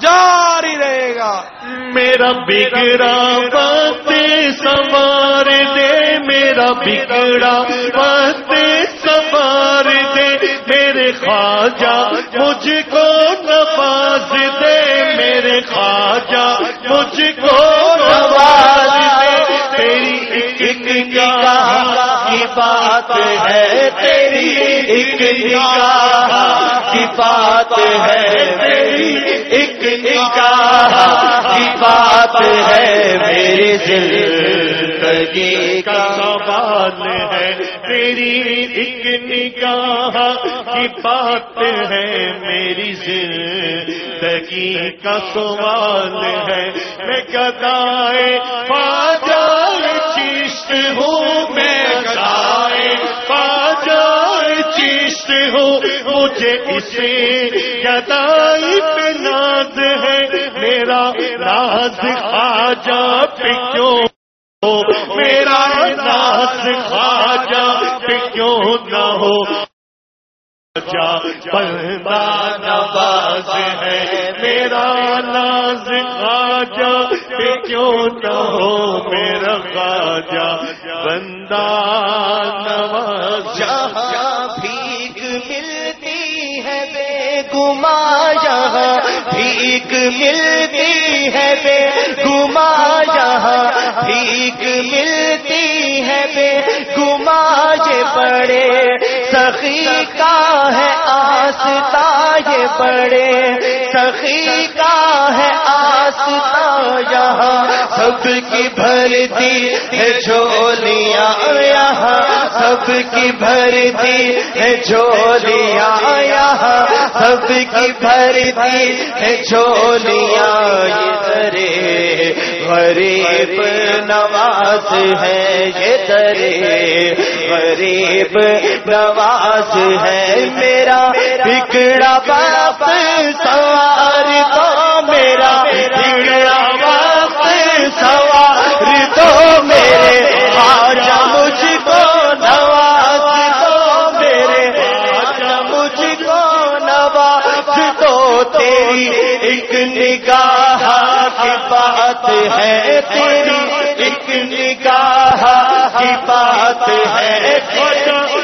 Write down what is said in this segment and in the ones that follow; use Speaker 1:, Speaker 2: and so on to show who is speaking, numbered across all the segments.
Speaker 1: جاری رہے گا۔
Speaker 2: میرا بگڑا وقت سوار دے میرا بگڑا وقت سوار دے۔ میرے خواجہ مجھ کو نواز دے۔ میرے خواجہ مجھ کو نواز دے۔ تیری ایک نگاہ کی بات ہے تیری ایک نگاہ بات ہے میری ایک نگاہ کی بات ہے میری زندگی کا سوال ہے میری ایک نگاہ کی بات ہے میری زندگی کا سوال ہے میں گدائے پاجائے چیشت ہوں چیشت ہوں مجھے اسے گدائی پہ ناز ہے۔ میرا ناز خواجہ پہ کیوں ہو؟ میرا ناز خواجہ پہ کیوں نہ ہو؟ جا بندہ نواز ہے۔ میرا ناز خواجہ پہ کیوں نہ ہو؟ میرا خواجہ بندہ نواز
Speaker 3: گما یہاں بھیک ملتی ہے بے گما یہاں بھیک ملتی ہے بے گما یہ پڑے سخی کا ہے آستا یہ بڑے، سخی کا ہے آستا یہاں۔ سب کی بھرتی ہے جھولیاں یہاں۔ سب کی بھرتی ہے جھولیاں یہاں۔ سب کی بھرتی ہے جھولیاں، یہ غریب نواز ہے یہ درے غریب نواز ہے میرا بگڑا باپ سوار تو میرا بگڑا باپ سوار تو میرے آجا مجھ کو نواز تو میرے آجا مجھ کو نواز تو تیری ایک نگاہ کی بات ہے تیری، ایک نگاہ کی بات ہے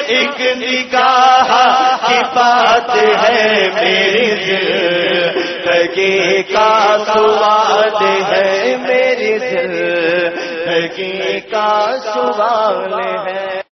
Speaker 3: ایک نگاہ کی بات ہے میری زندگی کا سوال ہے میری زندگی کا سوال ہے۔